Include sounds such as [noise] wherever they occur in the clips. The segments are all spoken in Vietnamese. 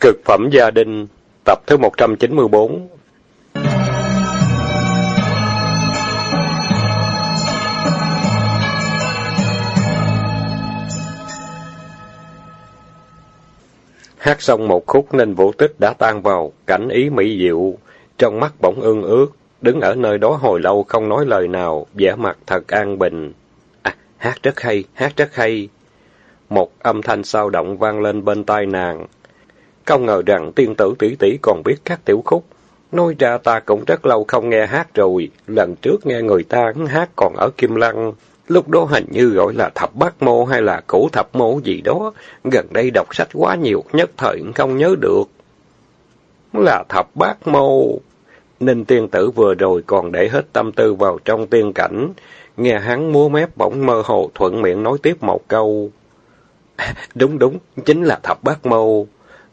Cực phẩm gia đình, tập thứ 194 Hát xong một khúc nên vũ tích đã tan vào, cảnh ý mỹ diệu, trong mắt bỗng ương ước, đứng ở nơi đó hồi lâu không nói lời nào, vẻ mặt thật an bình. À, hát rất hay, hát rất hay. Một âm thanh sao động vang lên bên tai nàng. Không ngờ rằng tiên tử tỷ tỷ còn biết các tiểu khúc. Nói ra ta cũng rất lâu không nghe hát rồi, lần trước nghe người ta hát còn ở Kim Lăng. Lúc đó hình như gọi là thập bát mô hay là cổ thập mô gì đó. Gần đây đọc sách quá nhiều, nhất thời không nhớ được. Là thập bát mô. Ninh tiên tử vừa rồi còn để hết tâm tư vào trong tiên cảnh. Nghe hắn múa mép bỗng mơ hồ thuận miệng nói tiếp một câu. [laughs] đúng đúng, chính là thập bát mô.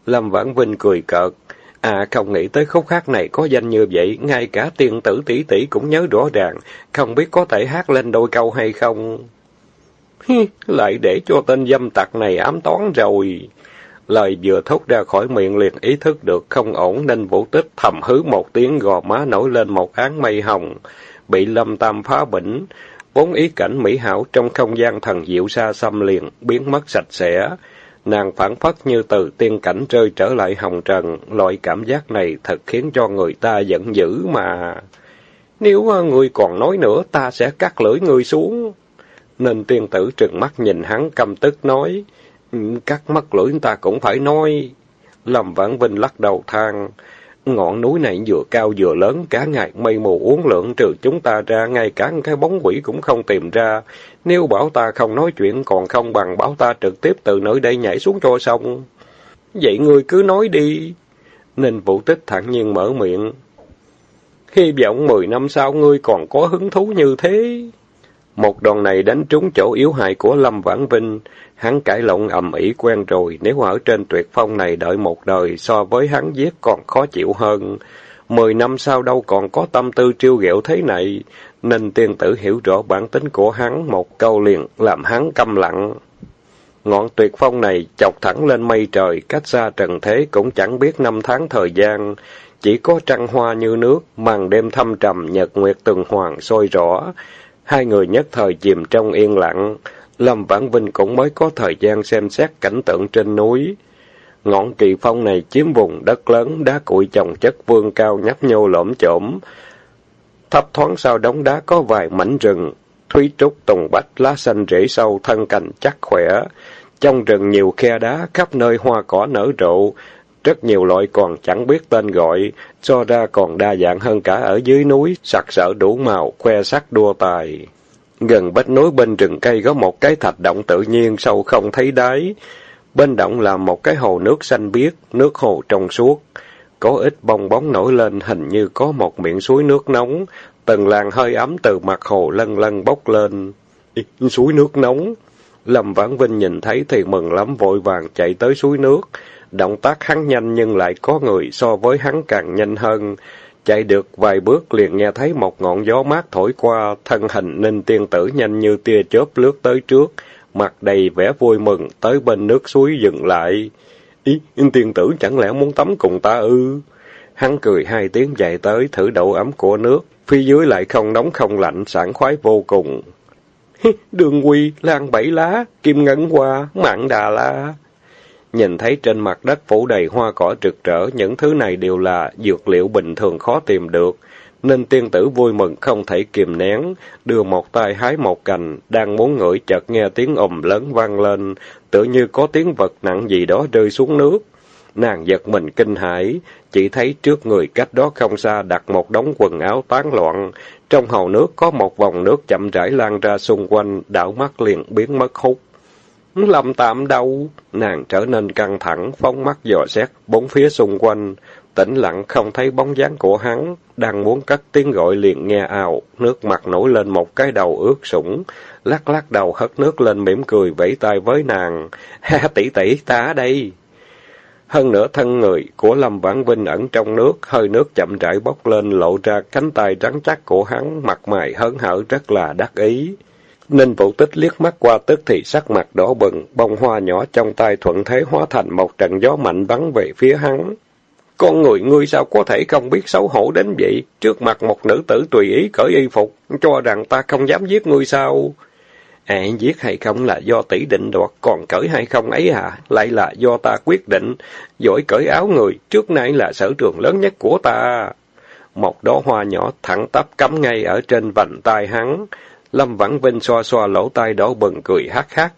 Lâm Vãn Vinh cười cợt. À, không nghĩ tới khúc hát này có danh như vậy, ngay cả tiên tử tỷ tỷ cũng nhớ rõ ràng, không biết có thể hát lên đôi câu hay không. Hi, lại để cho tên dâm tặc này ám toán rồi. Lời vừa thốt ra khỏi miệng liền ý thức được không ổn nên vũ tích thầm hứ một tiếng gò má nổi lên một áng mây hồng, bị lâm tam phá bỉnh. Vốn ý cảnh mỹ hảo trong không gian thần diệu xa xăm liền, biến mất sạch sẽ. Nàng phản phất như từ tiên cảnh rơi trở lại hồng trần, loại cảm giác này thật khiến cho người ta giận dữ mà. Nếu à, người còn nói nữa, ta sẽ cắt lưỡi người xuống. Nên tiên tử trừng mắt nhìn hắn căm tức nói, ừ, cắt mắt lưỡi ta cũng phải nói. Lâm Vãn Vinh lắc đầu than, ngọn núi này vừa cao vừa lớn, cả ngày mây mù uốn lượn trừ chúng ta ra, ngay cả cái bóng quỷ cũng không tìm ra. Nếu bảo ta không nói chuyện còn không bằng bảo ta trực tiếp từ nơi đây nhảy xuống cho xong. Vậy ngươi cứ nói đi. Ninh Vũ Tích thẳng nhiên mở miệng. Hy vọng mười năm sau ngươi còn có hứng thú như thế. Một đòn này đánh trúng chỗ yếu hại của Lâm Vãn Vinh. Hắn cãi lộn ầm ĩ quen rồi, nếu ở trên tuyệt phong này đợi một đời so với hắn giết còn khó chịu hơn. Mười năm sau đâu còn có tâm tư triêu ghẹo thế này, nên tiên tử hiểu rõ bản tính của hắn một câu liền làm hắn câm lặng. Ngọn tuyệt phong này chọc thẳng lên mây trời, cách xa trần thế cũng chẳng biết năm tháng thời gian, chỉ có trăng hoa như nước, màn đêm thâm trầm, nhật nguyệt từng hoàng sôi rõ. Hai người nhất thời chìm trong yên lặng, Lâm Vãn Vinh cũng mới có thời gian xem xét cảnh tượng trên núi. Ngọn kỳ phong này chiếm vùng đất lớn, đá cụi chồng chất vương cao nhấp nhô lõm chổm. Thấp thoáng sau đống đá có vài mảnh rừng, thúy trúc tùng bách, lá xanh rễ sâu, thân cành chắc khỏe. Trong rừng nhiều khe đá, khắp nơi hoa cỏ nở rộ, rất nhiều loại còn chẳng biết tên gọi, so ra còn đa dạng hơn cả ở dưới núi, sặc sỡ đủ màu, khoe sắc đua tài. Gần vách núi bên rừng cây có một cái thạch động tự nhiên sâu không thấy đáy. Bên động là một cái hồ nước xanh biếc, nước hồ trong suốt. Có ít bong bóng nổi lên hình như có một miệng suối nước nóng. Từng làn hơi ấm từ mặt hồ lân lân bốc lên. suối nước nóng. Lâm Vãn Vinh nhìn thấy thì mừng lắm vội vàng chạy tới suối nước. Động tác hắn nhanh nhưng lại có người so với hắn càng nhanh hơn. Chạy được vài bước liền nghe thấy một ngọn gió mát thổi qua, thân hình ninh tiên tử nhanh như tia chớp lướt tới trước, mặt đầy vẻ vui mừng, tới bên nước suối dừng lại. Ý, tiên tử chẳng lẽ muốn tắm cùng ta ư? Hắn cười hai tiếng chạy tới, thử độ ấm của nước, phía dưới lại không nóng không lạnh, sảng khoái vô cùng. Đường quy, lan bảy lá, kim ngấn hoa, mạng đà la. Nhìn thấy trên mặt đất phủ đầy hoa cỏ rực rỡ, những thứ này đều là dược liệu bình thường khó tìm được, nên tiên tử vui mừng không thể kìm nén, đưa một tay hái một cành, đang muốn ngửi chợt nghe tiếng ầm lớn vang lên, tự như có tiếng vật nặng gì đó rơi xuống nước. Nàng giật mình kinh hãi, chỉ thấy trước người cách đó không xa đặt một đống quần áo tán loạn, trong hồ nước có một vòng nước chậm rãi lan ra xung quanh, đảo mắt liền biến mất hút. Lâm tạm đâu? Nàng trở nên căng thẳng, phóng mắt dò xét bốn phía xung quanh. Tĩnh lặng không thấy bóng dáng của hắn, đang muốn cất tiếng gọi liền nghe ào, nước mặt nổi lên một cái đầu ướt sũng, lắc lắc đầu hất nước lên mỉm cười vẫy tay với nàng. [laughs] Ha tỷ tỷ, ta ở đây. Hơn nữa thân người của Lâm Vãn Vinh ẩn trong nước, hơi nước chậm rãi bốc lên lộ ra cánh tay trắng chắc của hắn, mặt mày hớn hở rất là đắc ý. Ninh Vũ Tích liếc mắt qua tức thì sắc mặt đỏ bừng, bông hoa nhỏ trong tay thuận thế hóa thành một trận gió mạnh bắn về phía hắn. Con người ngươi sao có thể không biết xấu hổ đến vậy? Trước mặt một nữ tử tùy ý cởi y phục, cho rằng ta không dám giết ngươi sao? À, giết hay không là do tỷ định đoạt, còn cởi hay không ấy à? Lại là do ta quyết định. Giỏi cởi áo người, trước nay là sở trường lớn nhất của ta. Một đóa hoa nhỏ thẳng tắp cắm ngay ở trên vành tai hắn. Lâm Vãn Vinh xoa xoa lỗ tai đỏ bừng cười hát hát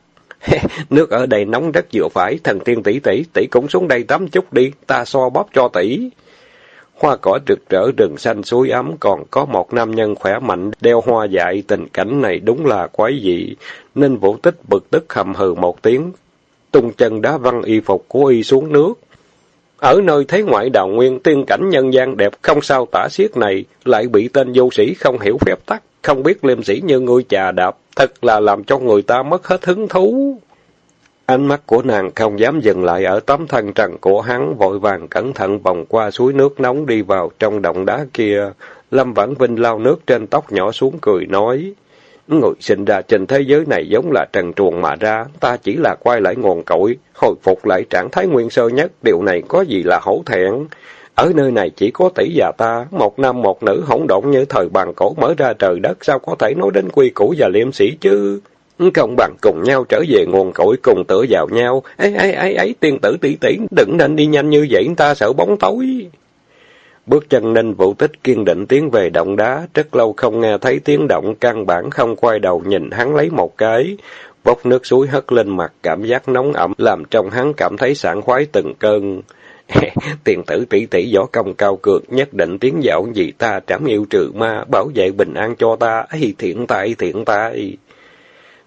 [laughs] Nước ở đây nóng rất vừa phải, thần tiên tỷ tỷ, tỷ cũng xuống đây tắm chút đi, ta so bóp cho tỷ. Hoa cỏ rực rỡ rừng xanh suối ấm, còn có một nam nhân khỏe mạnh, đeo hoa dại, tình cảnh này đúng là quái dị. Nên vũ tích bực tức hầm hừ một tiếng, tung chân đá văng y phục của y xuống nước. Ở nơi thế ngoại đào nguyên, tiên cảnh nhân gian đẹp không sao tả xiết này, lại bị tên vô sĩ không hiểu phép tắc, không biết liêm sĩ như ngươi chà đạp, thật là làm cho người ta mất hết hứng thú. Ánh mắt của nàng không dám dừng lại ở tấm thân trần của hắn, vội vàng cẩn thận vòng qua suối nước nóng đi vào trong động đá kia. Lâm Vãn Vinh lau nước trên tóc nhỏ xuống cười nói, Người sinh ra trên thế giới này giống là trần truồng mà ra, ta chỉ là quay lại nguồn cội, hồi phục lại trạng thái nguyên sơ nhất, điều này có gì là hổ thẹn. Ở nơi này chỉ có tỷ già ta, một nam một nữ hỗn độn như thời bàn cổ mở ra trời đất, sao có thể nói đến quy củ và liêm sĩ chứ? công bằng cùng nhau trở về nguồn cội cùng tựa vào nhau. Ấy ấy ấy ấy, tiên tử tỷ tỷ, đừng nên đi nhanh như vậy, ta sợ bóng tối. Bước chân ninh vũ tích kiên định tiến về động đá, rất lâu không nghe thấy tiếng động, căn bản không quay đầu nhìn hắn lấy một cái. Bốc nước suối hất lên mặt, cảm giác nóng ẩm, làm trong hắn cảm thấy sảng khoái từng cơn. [laughs] Tiền tử tỷ tỷ võ công cao cường, nhất định tiến dạo vì ta trảm yêu trừ ma, bảo vệ bình an cho ta, ấy thiện tai, thiện tai.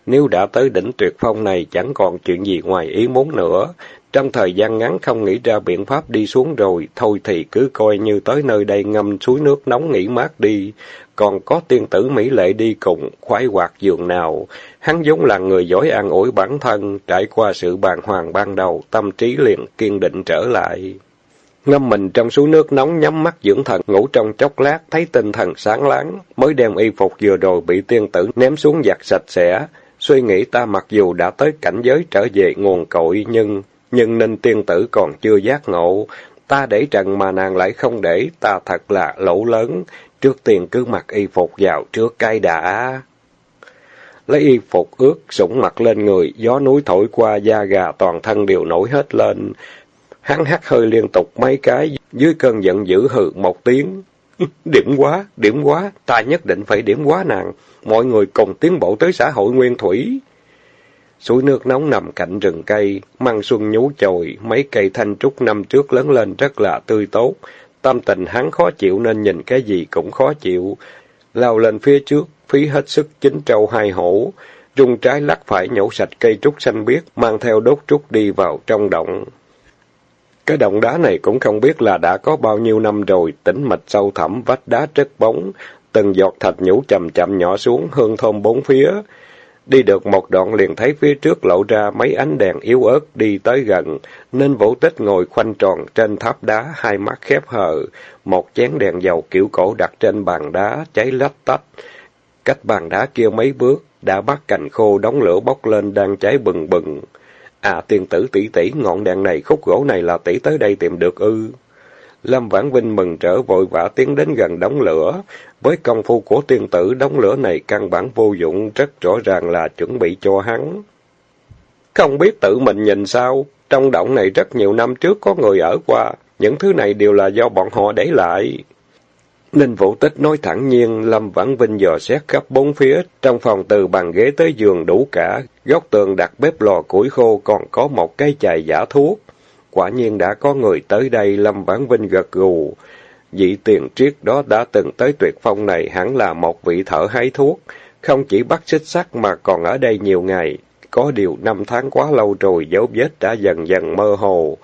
Nếu đã tới đỉnh tuyệt phong này chẳng còn chuyện gì ngoài ý muốn nữa. Trong thời gian ngắn không nghĩ ra biện pháp đi xuống rồi, thôi thì cứ coi như tới nơi đây ngâm suối nước nóng nghỉ mát đi. Còn có tiên tử Mỹ Lệ đi cùng, khoái hoạt giường nào. Hắn giống là người giỏi an ủi bản thân, trải qua sự bàng hoàng ban đầu, tâm trí liền kiên định trở lại. Ngâm mình trong suối nước nóng nhắm mắt dưỡng thần, ngủ trong chốc lát, thấy tinh thần sáng láng, mới đem y phục vừa rồi bị tiên tử ném xuống giặt sạch sẽ. Suy nghĩ ta mặc dù đã tới cảnh giới trở về nguồn cội, nhưng, nhưng nên tiên tử còn chưa giác ngộ. Ta để trần mà nàng lại không để, ta thật là lỗ lớn. Trước tiên cứ mặc y phục vào trước cái đã. Lấy y phục ướt, sủng mặt lên người, gió núi thổi qua da gà toàn thân đều nổi hết lên. Hắn hắt hơi liên tục mấy cái, dưới cơn giận dữ hừ một tiếng. [laughs] Điểm quá, điểm quá, ta nhất định phải điểm quá nàng. Mọi người cùng tiến bộ tới xã hội nguyên thủy. Suối nước nóng nằm cạnh rừng cây, măng xuân nhú chồi, mấy cây thanh trúc năm trước lớn lên rất là tươi tốt. Tâm tình hắn khó chịu nên nhìn cái gì cũng khó chịu. Lao lên phía trước, phí hết sức chính trâu hai hổ. Rung trái lắc phải nhổ sạch cây trúc xanh biếc, mang theo đốt trúc đi vào trong động. Cái động đá này cũng không biết là đã có bao nhiêu năm rồi, tĩnh mạch sâu thẳm, vách đá chất bóng, từng giọt thạch nhũ chậm chậm nhỏ xuống, hương thơm bốn phía. Đi được một đoạn liền thấy phía trước lộ ra mấy ánh đèn yếu ớt đi tới gần, nên vũ tích ngồi khoanh tròn trên tháp đá, hai mắt khép hờ, một chén đèn dầu kiểu cổ đặt trên bàn đá, cháy lách tách. Cách bàn đá kia mấy bước, đã bắt cành khô đóng lửa bốc lên đang cháy bừng bừng. À tiền tử tỷ tỷ, ngọn đèn này, khúc gỗ này là tỷ tới đây tìm được ư. Lâm Vãn Vinh mừng trở vội vã tiến đến gần đống lửa. Với công phu của tiên tử, đống lửa này căn bản vô dụng, rất rõ ràng là chuẩn bị cho hắn. Không biết tự mình nhìn sao, trong động này rất nhiều năm trước có người ở qua, những thứ này đều là do bọn họ để lại. Ninh Vũ Tích nói thẳng nhiên, Lâm Vãn Vinh dò xét khắp bốn phía, trong phòng từ bàn ghế tới giường đủ cả, góc tường đặt bếp lò củi khô còn có một cái chài giả thuốc. Quả nhiên đã có người tới đây, Lâm Vãn Vinh gật gù. Vị tiền triết đó đã từng tới tuyệt phong này hẳn là một vị thợ hái thuốc, không chỉ bắt xích sắt mà còn ở đây nhiều ngày. Có điều năm tháng quá lâu rồi, dấu vết đã dần dần mơ hồ.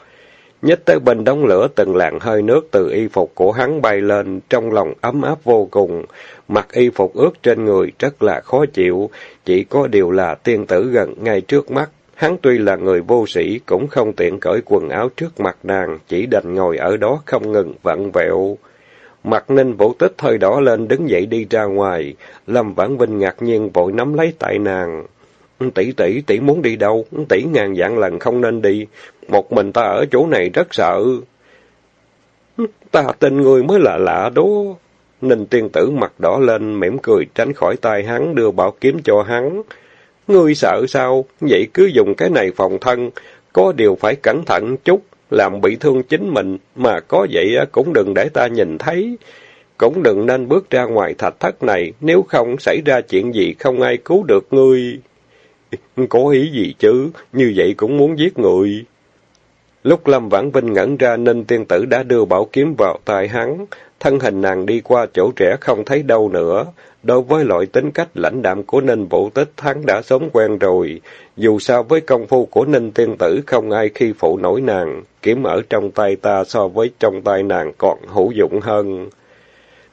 Nhất tới bên đống lửa từng làn hơi nước từ y phục của hắn bay lên, trong lòng ấm áp vô cùng. Mặc y phục ướt trên người rất là khó chịu, chỉ có điều là tiên tử gần ngay trước mắt. Hắn tuy là người vô sĩ, cũng không tiện cởi quần áo trước mặt nàng, chỉ đành ngồi ở đó không ngừng vặn vẹo. Mặt ninh vũ tích hơi đỏ lên đứng dậy đi ra ngoài. Lâm Vãn Vinh ngạc nhiên vội nắm lấy tay nàng. Tỷ tỷ, tỷ muốn đi đâu? Tỷ ngàn vạn lần không nên đi. Một mình ta ở chỗ này rất sợ. Ta tin người mới là lạ đó. Ninh tiên tử mặt đỏ lên, mỉm cười tránh khỏi tay hắn, đưa bảo kiếm cho hắn. Ngươi sợ sao? Vậy cứ dùng cái này phòng thân. Có điều phải cẩn thận chút, làm bị thương chính mình, mà có vậy cũng đừng để ta nhìn thấy. Cũng đừng nên bước ra ngoài thạch thất này, nếu không xảy ra chuyện gì không ai cứu được ngươi. [laughs] Có ý gì chứ, như vậy cũng muốn giết người. Lúc Lâm Vãn Vinh ngẩn ra nên tiên tử đã đưa bảo kiếm vào tay hắn, thân hình nàng đi qua chỗ trẻ không thấy đâu nữa. Đối với loại tính cách lãnh đạm của Ninh Vũ Tích hắn đã sống quen rồi. Dù sao với công phu của Ninh Tiên Tử không ai khi phụ nổi nàng, kiếm ở trong tay ta so với trong tay nàng còn hữu dụng hơn.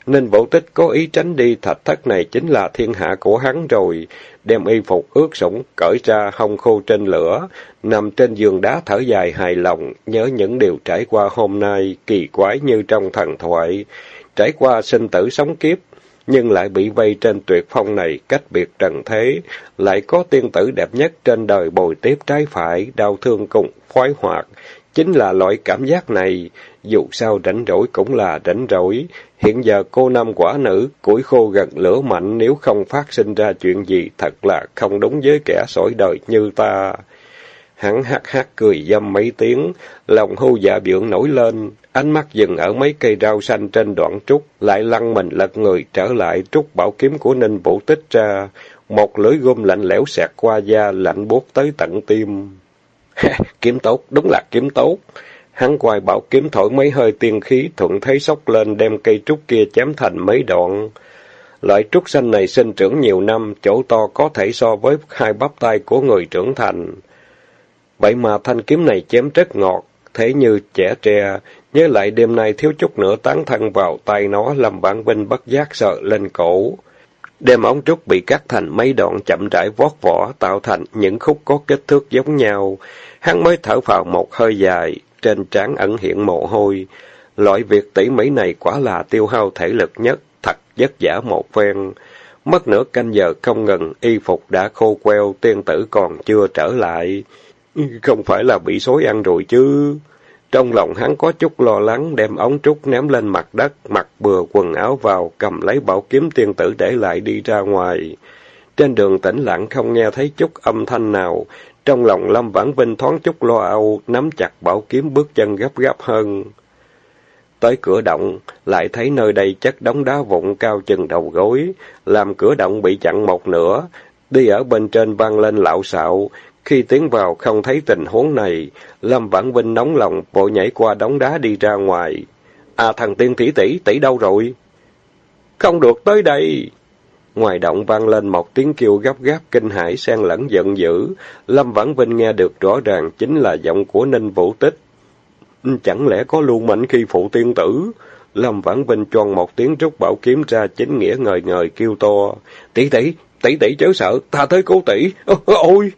Ninh Vũ Tích có ý tránh đi thạch thất này chính là thiên hạ của hắn rồi, đem y phục ướt sũng cởi ra hông khô trên lửa, nằm trên giường đá thở dài hài lòng, nhớ những điều trải qua hôm nay, kỳ quái như trong thần thoại, trải qua sinh tử sống kiếp, nhưng lại bị vây trên tuyệt phong này cách biệt trần thế, lại có tiên tử đẹp nhất trên đời bồi tiếp trái phải, đau thương cùng khoái hoạt. Chính là loại cảm giác này, dù sao rảnh rỗi cũng là rảnh rỗi. Hiện giờ cô năm quả nữ, củi khô gần lửa mạnh nếu không phát sinh ra chuyện gì thật là không đúng với kẻ sỏi đời như ta. Hắn hát hát cười dâm mấy tiếng, lòng hưu dạ bượng nổi lên, ánh mắt dừng ở mấy cây rau xanh trên đoạn trúc, lại lăn mình lật người trở lại trúc bảo kiếm của Ninh Vũ Tích ra, một lưỡi gươm lạnh lẽo xẹt qua da, lạnh buốt tới tận tim. [laughs] kiếm tốt, đúng là kiếm tốt. Hắn quay bảo kiếm thổi mấy hơi tiên khí, thuận thấy sốc lên đem cây trúc kia chém thành mấy đoạn. Loại trúc xanh này sinh trưởng nhiều năm, chỗ to có thể so với hai bắp tay của người trưởng thành. Vậy mà thanh kiếm này chém rất ngọt, thế như trẻ tre, nhớ lại đêm nay thiếu chút nữa tán thân vào tay nó làm bản binh bất giác sợ lên cổ. Đem ống trúc bị cắt thành mấy đoạn chậm rãi vót vỏ, tạo thành những khúc có kích thước giống nhau. Hắn mới thở vào một hơi dài, trên trán ẩn hiện mồ hôi. Loại việc tỉ mỉ này quả là tiêu hao thể lực nhất, thật vất vả một phen. Mất nửa canh giờ không ngừng, y phục đã khô queo, tiên tử còn chưa trở lại. Không phải là bị xối ăn rồi chứ. Trong lòng hắn có chút lo lắng, đem ống trúc ném lên mặt đất, mặc bừa quần áo vào, cầm lấy bảo kiếm tiên tử để lại đi ra ngoài. Trên đường tĩnh lặng không nghe thấy chút âm thanh nào, trong lòng Lâm Vãn Vinh thoáng chút lo âu, nắm chặt bảo kiếm bước chân gấp gáp hơn. Tới cửa động, lại thấy nơi đây chất đống đá vụn cao chừng đầu gối, làm cửa động bị chặn một nửa, đi ở bên trên vang lên lạo xạo, khi tiến vào không thấy tình huống này, Lâm Vãn Vinh nóng lòng vội nhảy qua đống đá đi ra ngoài. À thằng tiên tỷ tỷ, tỷ đâu rồi? Không được tới đây. Ngoài động vang lên một tiếng kêu gấp gáp kinh hãi xen lẫn giận dữ. Lâm Vãn Vinh nghe được rõ ràng chính là giọng của Ninh Vũ Tích. Ừ, chẳng lẽ có lưu mệnh khi phụ tiên tử? Lâm Vãn Vinh choan một tiếng rút bảo kiếm ra chính nghĩa ngời ngời kêu to. Tỷ tỷ, tỷ tỷ chớ sợ, ta tới cứu tỷ. [laughs] Ôi!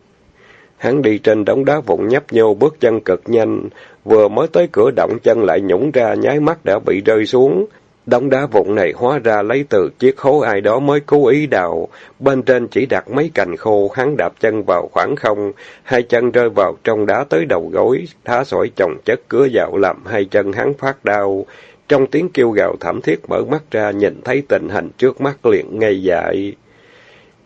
Hắn đi trên đống đá vụn nhấp nhô bước chân cực nhanh, vừa mới tới cửa động chân lại nhũng ra nháy mắt đã bị rơi xuống. Đống đá vụn này hóa ra lấy từ chiếc hố ai đó mới cố ý đào, bên trên chỉ đặt mấy cành khô, hắn đạp chân vào khoảng không, hai chân rơi vào trong đá tới đầu gối, thá sỏi chồng chất cửa vào làm hai chân hắn phát đau. Trong tiếng kêu gào thảm thiết mở mắt ra nhìn thấy tình hình trước mắt liền ngây dại.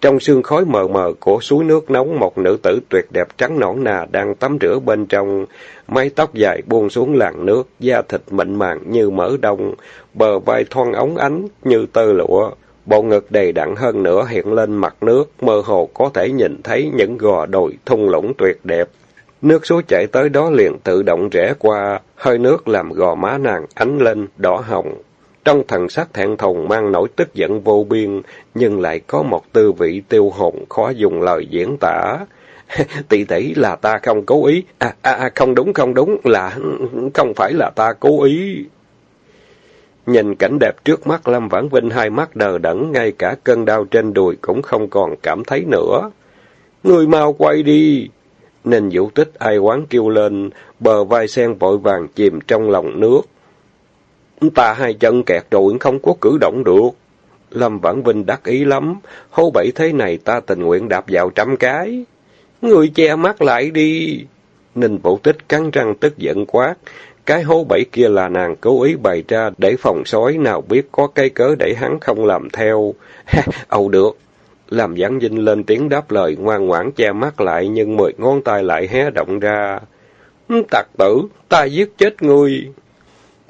Trong sương khói mờ mờ của suối nước nóng, một nữ tử tuyệt đẹp trắng nõn nà đang tắm rửa bên trong. Mái tóc dài buông xuống làn nước, da thịt mịn màng như mỡ đông, bờ vai thon ống ánh như tơ lụa. Bộ ngực đầy đặn hơn nữa hiện lên mặt nước, mơ hồ có thể nhìn thấy những gò đồi thung lũng tuyệt đẹp. Nước suối chảy tới đó liền tự động rẽ qua, hơi nước làm gò má nàng ánh lên, đỏ hồng, trong thần sắc thẹn thùng mang nỗi tức giận vô biên, nhưng lại có một tư vị tiêu hồn khó dùng lời diễn tả. [laughs] tỷ tỷ là ta không cố ý. À, à, à, không đúng, không đúng, là không phải là ta cố ý. Nhìn cảnh đẹp trước mắt Lâm Vãn Vinh hai mắt đờ đẫn, ngay cả cơn đau trên đùi cũng không còn cảm thấy nữa. Người mau quay đi! Nên vũ tích ai quán kêu lên, bờ vai sen vội vàng chìm trong lòng nước. Ta hai chân kẹt rồi, không có cử động được. Lâm Vãn Vinh đắc ý lắm, hố bảy thế này ta tình nguyện đạp vào trăm cái. Người che mắt lại đi. Ninh Vũ Tích cắn răng tức giận quát. Cái hố bẫy kia là nàng cố ý bày ra để phòng sói nào biết có cây cớ để hắn không làm theo. [laughs] Âu được. Làm giảng dinh lên tiếng đáp lời ngoan ngoãn che mắt lại nhưng mười ngón tay lại hé động ra. Tặc tử, ta giết chết ngươi.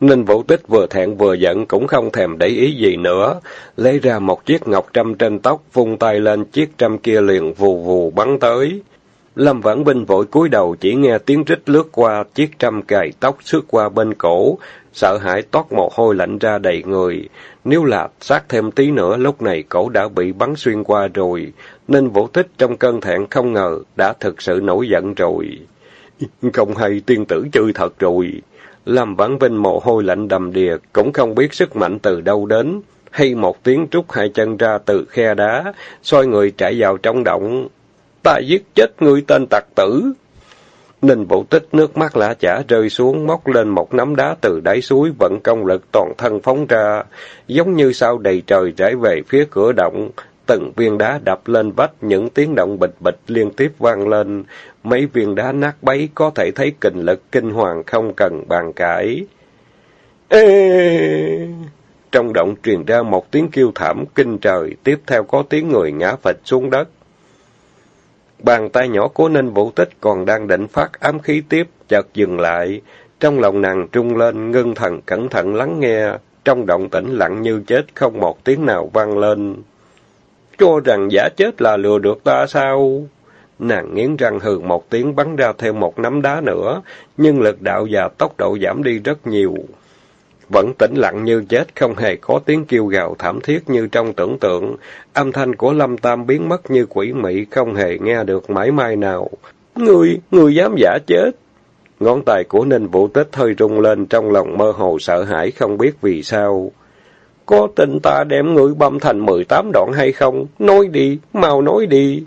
Ninh Vũ Tích vừa thẹn vừa giận cũng không thèm để ý gì nữa, lấy ra một chiếc ngọc trăm trên tóc, vung tay lên chiếc trăm kia liền vù vù bắn tới. Lâm Vãn Binh vội cúi đầu chỉ nghe tiếng rít lướt qua, chiếc trăm cài tóc xước qua bên cổ, sợ hãi toát mồ hôi lạnh ra đầy người. Nếu là sát thêm tí nữa, lúc này cổ đã bị bắn xuyên qua rồi, nên vũ tích trong cơn thẹn không ngờ đã thực sự nổi giận rồi. Không hay tiên tử chư thật rồi. Lâm Vãn Vinh mồ hôi lạnh đầm đìa, cũng không biết sức mạnh từ đâu đến. Hay một tiếng trút hai chân ra từ khe đá, xoay người chạy vào trong động ta giết chết ngươi tên tặc tử. Ninh Vũ Tích nước mắt lã chả rơi xuống, móc lên một nắm đá từ đáy suối, vận công lực toàn thân phóng ra, giống như sao đầy trời rải về phía cửa động. Từng viên đá đập lên vách, những tiếng động bịch bịch liên tiếp vang lên. Mấy viên đá nát bấy có thể thấy kinh lực kinh hoàng không cần bàn cãi. Ê! Trong động truyền ra một tiếng kêu thảm kinh trời, tiếp theo có tiếng người ngã phịch xuống đất. Bàn tay nhỏ của Ninh Vũ Tích còn đang định phát ám khí tiếp, chợt dừng lại. Trong lòng nàng trung lên, ngưng thần cẩn thận lắng nghe. Trong động tĩnh lặng như chết, không một tiếng nào vang lên. Cho rằng giả chết là lừa được ta sao? Nàng nghiến răng hừ một tiếng bắn ra thêm một nắm đá nữa, nhưng lực đạo và tốc độ giảm đi rất nhiều vẫn tĩnh lặng như chết, không hề có tiếng kêu gào thảm thiết như trong tưởng tượng. Âm thanh của Lâm Tam biến mất như quỷ mị, không hề nghe được mãi mai nào. Người, người dám giả chết. Ngón tay của Ninh Vũ Tích hơi rung lên trong lòng mơ hồ sợ hãi không biết vì sao. Có tin ta đem ngươi băm thành mười tám đoạn hay không? Nói đi, mau nói đi.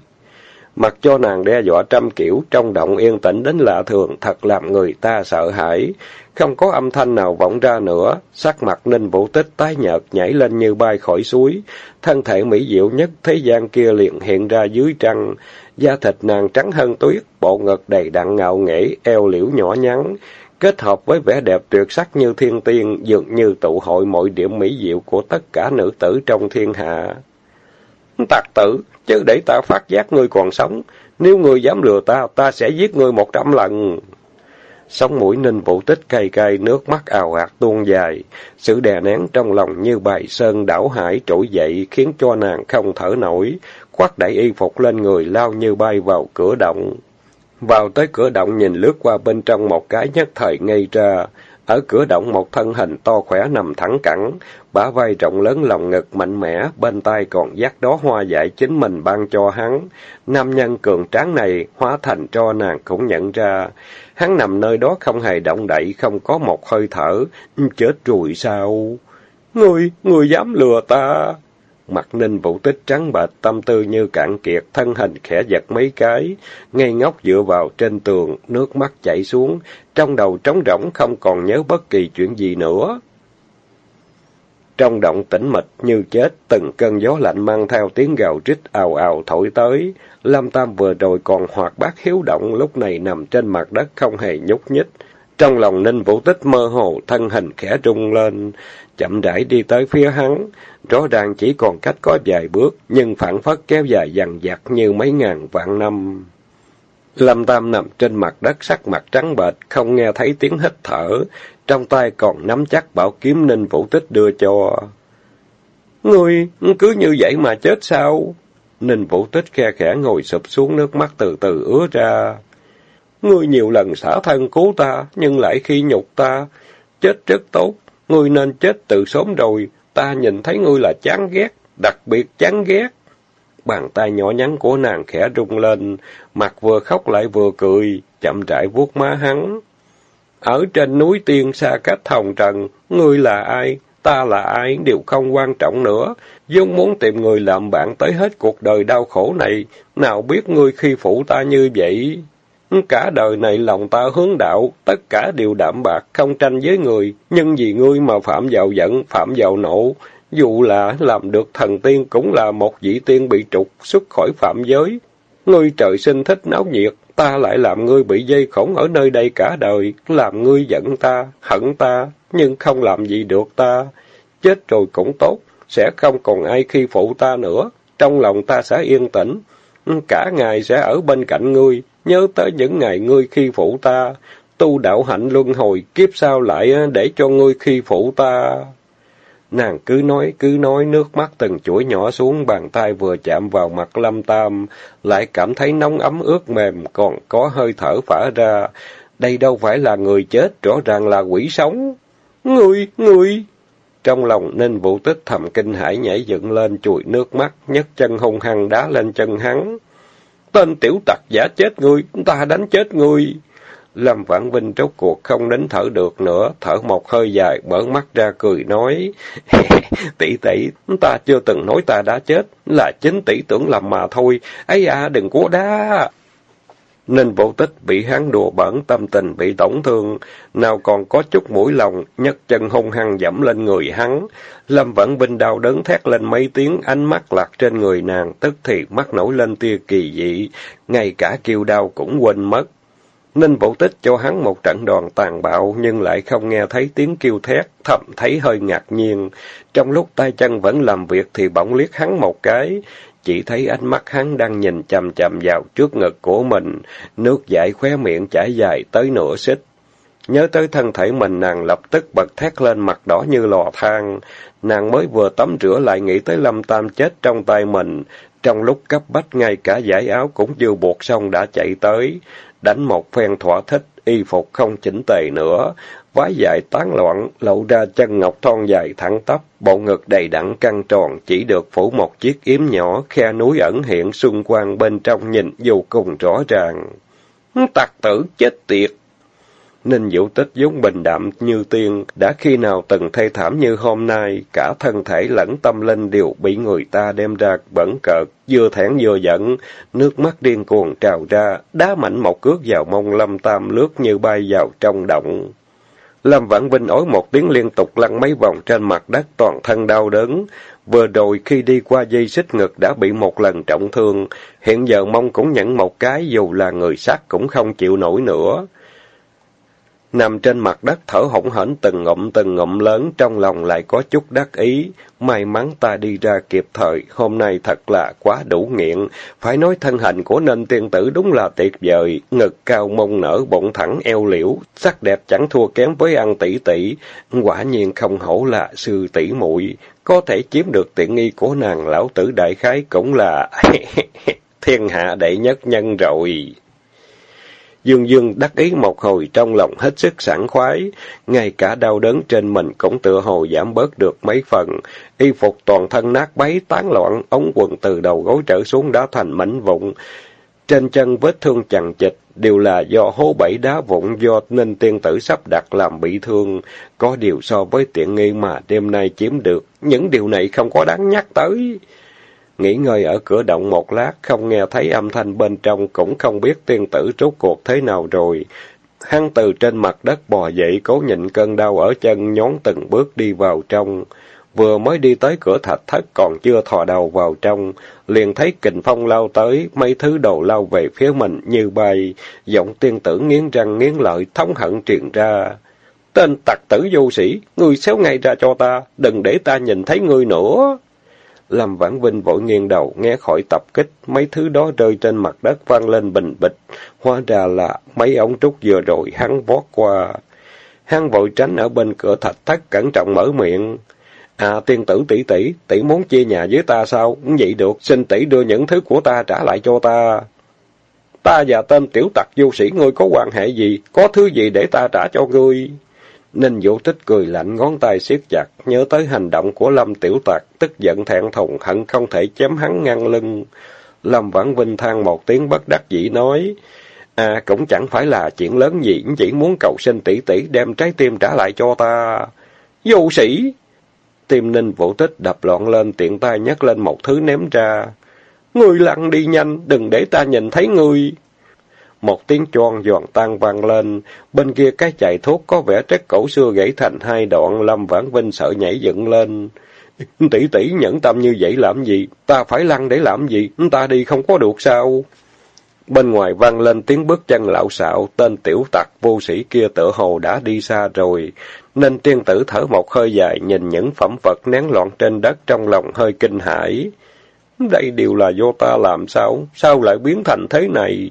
Mặc cho nàng đe dọa trăm kiểu, trong động yên tĩnh đến lạ thường, thật làm người ta sợ hãi. Không có âm thanh nào vọng ra nữa, sắc mặt ninh vũ tích tái nhợt nhảy lên như bay khỏi suối. Thân thể mỹ diệu nhất thế gian kia liền hiện ra dưới trăng. Da thịt nàng trắng hơn tuyết, bộ ngực đầy đặn ngạo nghễ, eo liễu nhỏ nhắn. Kết hợp với vẻ đẹp tuyệt sắc như thiên tiên, dường như tụ hội mọi điểm mỹ diệu của tất cả nữ tử trong thiên hạ. Tạc tử, chứ để ta phát giác ngươi còn sống. Nếu ngươi dám lừa ta, ta sẽ giết ngươi một trăm lần. Sống mũi ninh vũ tích cay cay, nước mắt ào ạt tuôn dài. Sự đè nén trong lòng như bài sơn đảo hải trỗi dậy, khiến cho nàng không thở nổi. Khoác đẩy y phục lên người, lao như bay vào cửa động. Vào tới cửa động nhìn lướt qua bên trong một cái nhất thời ngây ra. Ở cửa động một thân hình to khỏe nằm thẳng cẳng, bả vai rộng lớn lòng ngực mạnh mẽ, bên tay còn dắt đó hoa dại chính mình ban cho hắn. Nam nhân cường tráng này hóa thành cho nàng cũng nhận ra. Hắn nằm nơi đó không hề động đậy, không có một hơi thở. Chết rồi sao? Ngươi, ngươi dám lừa ta? Mặt ninh vũ tích trắng bệch, tâm tư như cạn kiệt, thân hình khẽ giật mấy cái, ngây ngốc dựa vào trên tường, nước mắt chảy xuống, trong đầu trống rỗng không còn nhớ bất kỳ chuyện gì nữa. Trong động tĩnh mịch như chết, từng cơn gió lạnh mang theo tiếng gào rít ào ào thổi tới. Lâm Tam vừa rồi còn hoạt bát hiếu động, lúc này nằm trên mặt đất không hề nhúc nhích. Trong lòng Ninh Vũ Tích mơ hồ, thân hình khẽ rung lên, chậm rãi đi tới phía hắn. Rõ ràng chỉ còn cách có vài bước, nhưng phản phất kéo dài dằn dặt như mấy ngàn vạn năm. Lâm Tam nằm trên mặt đất sắc mặt trắng bệch, không nghe thấy tiếng hít thở, trong tay còn nắm chắc bảo kiếm Ninh Vũ Tích đưa cho. Ngươi cứ như vậy mà chết sao? Ninh Vũ Tích khe khẽ ngồi sụp xuống nước mắt từ từ ứa ra. Ngươi nhiều lần xả thân cứu ta, nhưng lại khi nhục ta. Chết rất tốt, ngươi nên chết từ sớm rồi. Ta nhìn thấy ngươi là chán ghét, đặc biệt chán ghét. Bàn tay nhỏ nhắn của nàng khẽ rung lên, mặt vừa khóc lại vừa cười, chậm rãi vuốt má hắn. Ở trên núi tiên xa cách hồng trần, ngươi là ai, ta là ai đều không quan trọng nữa. Dung muốn tìm người làm bạn tới hết cuộc đời đau khổ này, nào biết ngươi khi phụ ta như vậy. Cả đời này lòng ta hướng đạo, tất cả đều đạm bạc, không tranh với người, nhưng vì ngươi mà phạm vào giận, phạm vào nộ. Dù là làm được thần tiên cũng là một vị tiên bị trục, xuất khỏi phạm giới. Ngươi trời sinh thích náo nhiệt, ta lại làm ngươi bị dây khổng ở nơi đây cả đời, làm ngươi giận ta, hận ta, nhưng không làm gì được ta. Chết rồi cũng tốt, sẽ không còn ai khi phụ ta nữa, trong lòng ta sẽ yên tĩnh. Cả ngày sẽ ở bên cạnh ngươi, nhớ tới những ngày ngươi khi phụ ta, tu đạo hạnh luân hồi, kiếp sau lại để cho ngươi khi phụ ta. Nàng cứ nói, cứ nói, nước mắt từng chuỗi nhỏ xuống, bàn tay vừa chạm vào mặt Lâm Tam, lại cảm thấy nóng ấm ướt mềm, còn có hơi thở phả ra. Đây đâu phải là người chết, rõ ràng là quỷ sống. Người, người! Trong lòng nên vũ tích thầm kinh hãi nhảy dựng lên, chùi nước mắt, nhấc chân hung hăng đá lên chân hắn. Tên tiểu tặc giả chết ngươi, ta đánh chết ngươi. Lâm Vãn Vinh rốt cuộc không đến thở được nữa, thở một hơi dài, mở mắt ra cười nói, [laughs] tỷ tỷ, ta chưa từng nói ta đã chết, là chính tỷ tưởng lầm mà thôi, ấy à, đừng cố đá. Nên vô tích bị hắn đùa bẩn, tâm tình bị tổn thương, nào còn có chút mũi lòng, nhấc chân hung hăng dẫm lên người hắn. Lâm Vãn Vinh đau đớn thét lên mấy tiếng, ánh mắt lạc trên người nàng, tức thì mắt nổi lên tia kỳ dị, ngay cả kêu đau cũng quên mất. Ninh Vũ Tích cho hắn một trận đòn tàn bạo nhưng lại không nghe thấy tiếng kêu thét, thậm thấy hơi ngạc nhiên. Trong lúc tay chân vẫn làm việc thì bỗng liếc hắn một cái, chỉ thấy ánh mắt hắn đang nhìn chằm chằm vào trước ngực của mình, nước dãi khóe miệng chảy dài tới nửa xích. Nhớ tới thân thể mình nàng lập tức bật thét lên mặt đỏ như lò than. Nàng mới vừa tắm rửa lại nghĩ tới lâm tam chết trong tay mình. Trong lúc cấp bách ngay cả giải áo cũng chưa buộc xong đã chạy tới đánh một phen thỏa thích, y phục không chỉnh tề nữa, váy dài tán loạn, lộ ra chân ngọc thon dài thẳng tắp, bộ ngực đầy đặn căng tròn, chỉ được phủ một chiếc yếm nhỏ, khe núi ẩn hiện xung quanh bên trong nhìn vô cùng rõ ràng. Tặc tử chết tiệt! Ninh Vũ Tích vốn bình đạm như tiên, đã khi nào từng thê thảm như hôm nay, cả thân thể lẫn tâm linh đều bị người ta đem ra bẩn cợt, vừa thẹn vừa giận, nước mắt điên cuồng trào ra, đá mạnh một cước vào mông Lâm Tam lướt như bay vào trong động. Lâm Vãn Vinh ối một tiếng liên tục lăn mấy vòng trên mặt đất toàn thân đau đớn. Vừa rồi khi đi qua dây xích ngực đã bị một lần trọng thương, hiện giờ mông cũng nhận một cái dù là người sát cũng không chịu nổi nữa. Nằm trên mặt đất thở hổn hển từng ngụm từng ngụm lớn, trong lòng lại có chút đắc ý. May mắn ta đi ra kịp thời, hôm nay thật là quá đủ nghiện. Phải nói thân hình của nên tiên tử đúng là tuyệt vời. Ngực cao mông nở, bụng thẳng eo liễu, sắc đẹp chẳng thua kém với ăn tỷ tỷ. Quả nhiên không hổ là sư tỷ muội Có thể chiếm được tiện nghi của nàng lão tử đại khái cũng là [laughs] thiên hạ đệ nhất nhân rồi. Dương Dương đắc ý một hồi trong lòng hết sức sảng khoái, ngay cả đau đớn trên mình cũng tựa hồ giảm bớt được mấy phần. Y phục toàn thân nát bấy tán loạn, ống quần từ đầu gối trở xuống đã thành mảnh vụn. Trên chân vết thương chằng chịch đều là do hố bẫy đá vụn do nên tiên tử sắp đặt làm bị thương. Có điều so với tiện nghi mà đêm nay chiếm được, những điều này không có đáng nhắc tới. Nghỉ ngơi ở cửa động một lát, không nghe thấy âm thanh bên trong, cũng không biết tiên tử rốt cuộc thế nào rồi. Hắn từ trên mặt đất bò dậy, cố nhịn cơn đau ở chân, nhón từng bước đi vào trong. Vừa mới đi tới cửa thạch thất còn chưa thò đầu vào trong, liền thấy kình phong lao tới, mấy thứ đồ lao về phía mình như bay, giọng tiên tử nghiến răng nghiến lợi, thống hận truyền ra. Tên tặc tử vô sĩ, ngươi xéo ngay ra cho ta, đừng để ta nhìn thấy ngươi nữa. Lâm Vãn Vinh vội nghiêng đầu, nghe khỏi tập kích, mấy thứ đó rơi trên mặt đất vang lên bình bịch, hóa ra là mấy ống trúc vừa rồi hắn vót qua. Hắn vội tránh ở bên cửa thạch thất cẩn trọng mở miệng. À, tiên tử tỷ tỷ, tỷ muốn chia nhà với ta sao? Vậy được, xin tỷ đưa những thứ của ta trả lại cho ta. Ta và tên tiểu tặc vô sĩ ngươi có quan hệ gì? Có thứ gì để ta trả cho ngươi? Ninh Vũ Tích cười lạnh ngón tay siết chặt, nhớ tới hành động của Lâm Tiểu Tạc, tức giận thẹn thùng hận không thể chém hắn ngăn lưng. Lâm Vãn Vinh than một tiếng bất đắc dĩ nói, À, cũng chẳng phải là chuyện lớn gì, chỉ muốn cầu sinh tỷ tỷ đem trái tim trả lại cho ta. Vô sĩ! Tim Ninh Vũ Tích đập loạn lên, tiện tay nhấc lên một thứ ném ra. Ngươi lăn đi nhanh, đừng để ta nhìn thấy ngươi một tiếng choang giòn tan vang lên, bên kia cái chạy thuốc có vẻ trách cổ xưa gãy thành hai đoạn, Lâm Vãn Vinh sợ nhảy dựng lên. [laughs] Tỷ tỷ nhẫn tâm như vậy làm gì? Ta phải lăn để làm gì? Ta đi không có được sao? Bên ngoài vang lên tiếng bước chân lạo xạo, tên tiểu tặc vô sĩ kia tựa hồ đã đi xa rồi, nên tiên tử thở một hơi dài nhìn những phẩm vật nén loạn trên đất trong lòng hơi kinh hãi. Đây đều là do ta làm sao? Sao lại biến thành thế này?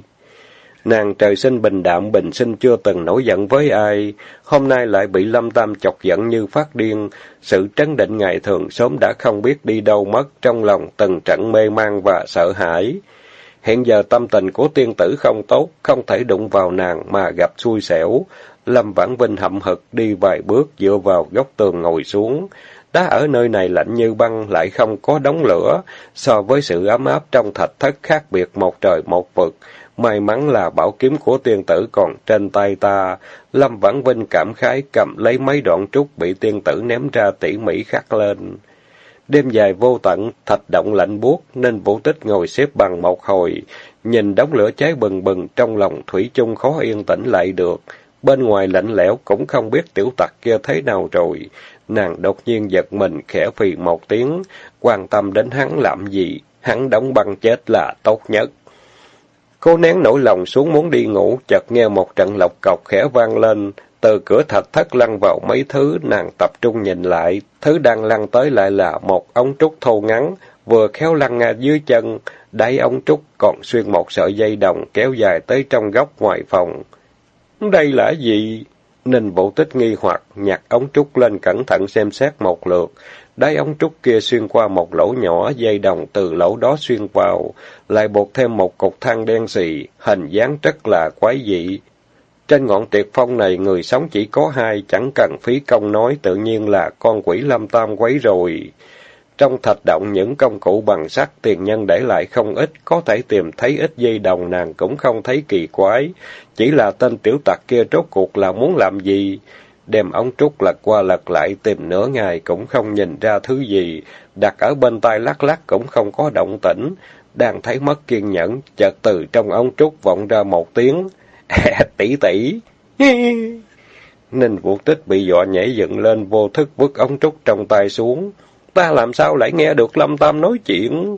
Nàng trời sinh bình đạm bình sinh chưa từng nổi giận với ai, hôm nay lại bị Lâm Tam chọc giận như phát điên, sự trấn định ngày thường sớm đã không biết đi đâu mất, trong lòng từng trận mê mang và sợ hãi. Hiện giờ tâm tình của tiên tử không tốt, không thể đụng vào nàng mà gặp xui xẻo. Lâm Vãn Vinh hậm hực đi vài bước dựa vào góc tường ngồi xuống. Đá ở nơi này lạnh như băng lại không có đống lửa, so với sự ấm áp trong thạch thất khác biệt một trời một vực. May mắn là bảo kiếm của tiên tử còn trên tay ta. Lâm Vãn Vinh cảm khái cầm lấy mấy đoạn trúc bị tiên tử ném ra tỉ mỉ khắc lên. Đêm dài vô tận, thạch động lạnh buốt nên vũ tích ngồi xếp bằng một hồi, nhìn đống lửa cháy bừng bừng trong lòng thủy chung khó yên tĩnh lại được. Bên ngoài lạnh lẽo cũng không biết tiểu tặc kia thế nào rồi. Nàng đột nhiên giật mình khẽ phì một tiếng, quan tâm đến hắn làm gì, hắn đóng băng chết là tốt nhất. Cô nén nỗi lòng xuống muốn đi ngủ, chợt nghe một trận lộc cọc khẽ vang lên, từ cửa thạch thất lăn vào mấy thứ, nàng tập trung nhìn lại, thứ đang lăn tới lại là một ống trúc thô ngắn, vừa khéo lăn ngay dưới chân, đáy ống trúc còn xuyên một sợi dây đồng kéo dài tới trong góc ngoài phòng. Đây là gì? Ninh Vũ Tích nghi hoặc, nhặt ống trúc lên cẩn thận xem xét một lượt. Đáy ống trúc kia xuyên qua một lỗ nhỏ, dây đồng từ lỗ đó xuyên vào, lại buộc thêm một cục than đen xì, hình dáng rất là quái dị. Trên ngọn tiệc phong này người sống chỉ có hai, chẳng cần phí công nói, tự nhiên là con quỷ lâm tam quấy rồi. Trong thạch động những công cụ bằng sắt tiền nhân để lại không ít, có thể tìm thấy ít dây đồng nàng cũng không thấy kỳ quái. Chỉ là tên tiểu tặc kia rốt cuộc là muốn làm gì? Đem ống trúc lật qua lật lại tìm nửa ngày cũng không nhìn ra thứ gì, đặt ở bên tai lắc lắc cũng không có động tĩnh. Đang thấy mất kiên nhẫn, chợt từ trong ống trúc vọng ra một tiếng. [laughs] tỷ tỷ. [laughs] Ninh Vũ Tích bị dọa nhảy dựng lên vô thức vứt ống trúc trong tay xuống. Ta làm sao lại nghe được Lâm Tam nói chuyện?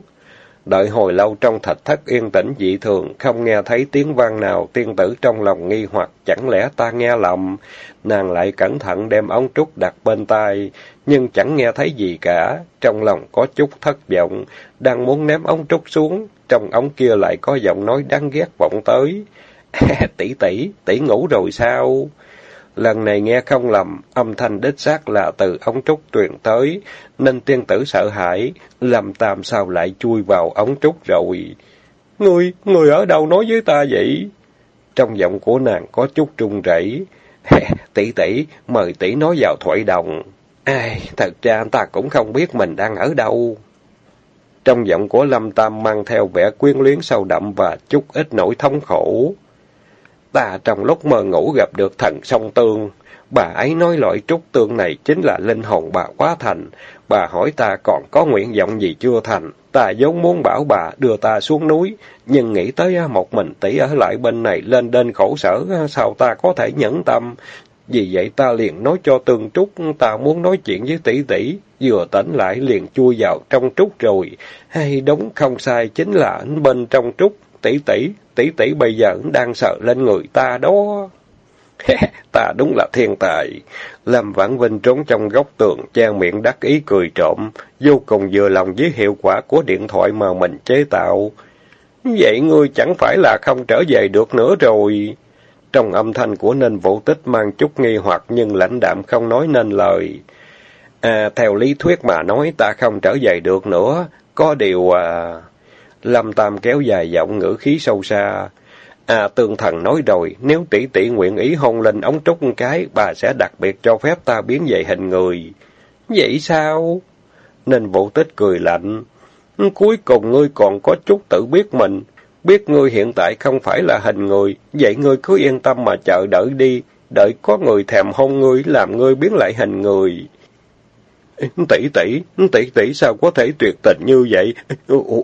Đợi hồi lâu trong thạch thất yên tĩnh dị thường, không nghe thấy tiếng vang nào, tiên tử trong lòng nghi hoặc chẳng lẽ ta nghe lầm. Nàng lại cẩn thận đem ống trúc đặt bên tai, nhưng chẳng nghe thấy gì cả. Trong lòng có chút thất vọng, đang muốn ném ống trúc xuống, trong ống kia lại có giọng nói đáng ghét vọng tới. [laughs] tỷ tỷ, tỷ ngủ rồi sao? Lần này nghe không lầm, âm thanh đích xác là từ ống trúc truyền tới, nên tiên tử sợ hãi, làm tam sao lại chui vào ống trúc rồi. Người, người ở đâu nói với ta vậy? Trong giọng của nàng có chút trung rẩy. tỷ tỷ, mời tỷ nói vào thoại đồng. Ai, thật ra ta cũng không biết mình đang ở đâu. Trong giọng của Lâm Tam mang theo vẻ quyến luyến sâu đậm và chút ít nỗi thống khổ. Ta trong lúc mơ ngủ gặp được thần song tương. Bà ấy nói loại trúc tương này chính là linh hồn bà quá thành. Bà hỏi ta còn có nguyện vọng gì chưa thành. Ta vốn muốn bảo bà đưa ta xuống núi, nhưng nghĩ tới một mình tỷ ở lại bên này lên đên khổ sở, sao ta có thể nhẫn tâm. Vì vậy ta liền nói cho tương trúc, ta muốn nói chuyện với tỷ tỷ, vừa tỉnh lại liền chui vào trong trúc rồi. Hay đúng không sai chính là bên trong trúc, tỷ tỷ, tỷ tỷ bây giờ đang sợ lên người ta đó. [laughs] ta đúng là thiên tài. Lâm Vãn Vinh trốn trong góc tường, trang miệng đắc ý cười trộm, vô cùng vừa lòng với hiệu quả của điện thoại mà mình chế tạo. Vậy ngươi chẳng phải là không trở về được nữa rồi. Trong âm thanh của nên Vũ Tích mang chút nghi hoặc nhưng lãnh đạm không nói nên lời. À, theo lý thuyết mà nói ta không trở về được nữa. Có điều à... Lâm Tam kéo dài giọng ngữ khí sâu xa. À, tương thần nói rồi, nếu tỷ tỷ nguyện ý hôn lên ống trúc cái, bà sẽ đặc biệt cho phép ta biến về hình người. Vậy sao? Nên vũ tích cười lạnh. Cuối cùng ngươi còn có chút tự biết mình, biết ngươi hiện tại không phải là hình người, vậy ngươi cứ yên tâm mà chờ đợi đi, đợi có người thèm hôn ngươi làm ngươi biến lại hình người. Tỷ tỷ, tỷ tỷ sao có thể tuyệt tình như vậy?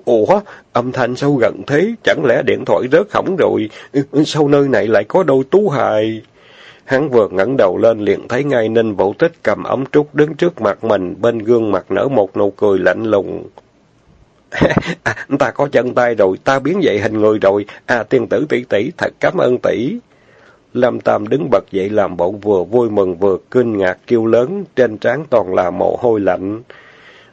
Ủa, âm thanh sâu gần thế, chẳng lẽ điện thoại rớt hỏng rồi? Sao nơi này lại có đôi tú hài? Hắn vừa ngẩng đầu lên liền thấy ngay Ninh Vũ Tích cầm ống trúc đứng trước mặt mình, bên gương mặt nở một nụ cười lạnh lùng. [laughs] à, ta có chân tay rồi, ta biến dậy hình người rồi. À, tiên tử tỷ tỷ, thật cảm ơn tỷ. Lâm Tam đứng bật dậy làm bộ vừa vui mừng vừa kinh ngạc kêu lớn, trên trán toàn là mồ hôi lạnh.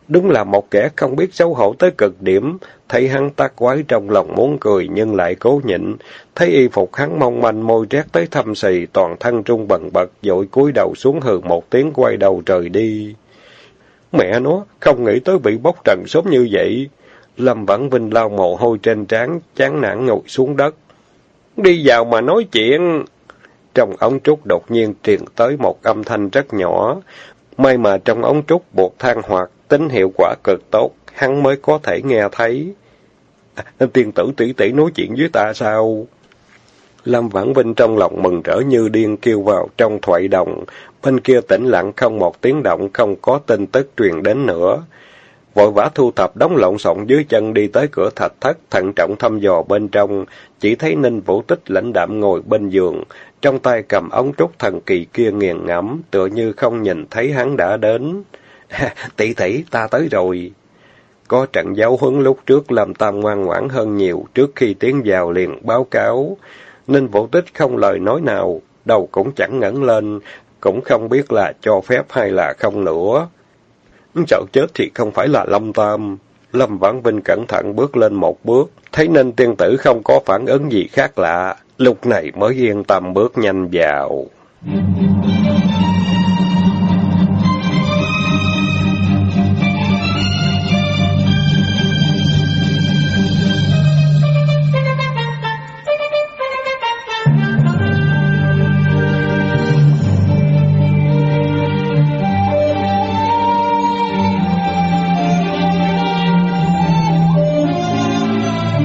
Đúng là một kẻ không biết xấu hổ tới cực điểm, thấy hắn ta quái trong lòng muốn cười nhưng lại cố nhịn, thấy y phục hắn mong manh môi rét tới thâm xì, toàn thân trung bần bật, dội cúi đầu xuống hừ một tiếng quay đầu trời đi. Mẹ nó, không nghĩ tới bị bốc trần sớm như vậy. Lâm Vãn Vinh lau mồ hôi trên trán, chán nản ngồi xuống đất. Đi vào mà nói chuyện. Trong ống trúc đột nhiên truyền tới một âm thanh rất nhỏ. May mà trong ống trúc buộc than hoạt, tính hiệu quả cực tốt, hắn mới có thể nghe thấy. À, tiên tử tỷ tỷ nói chuyện với ta sao? Lâm Vãn Vinh trong lòng mừng rỡ như điên kêu vào trong thoại đồng. Bên kia tĩnh lặng không một tiếng động, không có tin tức truyền đến nữa vội vã thu thập đống lộn xộn dưới chân đi tới cửa thạch thất, thận trọng thăm dò bên trong, chỉ thấy Ninh Vũ Tích lãnh đạm ngồi bên giường, trong tay cầm ống trúc thần kỳ kia nghiền ngẫm, tựa như không nhìn thấy hắn đã đến. [laughs] tỷ tỷ, ta tới rồi. Có trận giáo huấn lúc trước làm tam ngoan ngoãn hơn nhiều, trước khi tiến vào liền báo cáo. Ninh Vũ Tích không lời nói nào, đầu cũng chẳng ngẩng lên, cũng không biết là cho phép hay là không nữa. Sợ chết thì không phải là Lâm Tam. Lâm Vãn Vinh cẩn thận bước lên một bước, thấy nên tiên tử không có phản ứng gì khác lạ, lúc này mới yên tâm bước nhanh vào.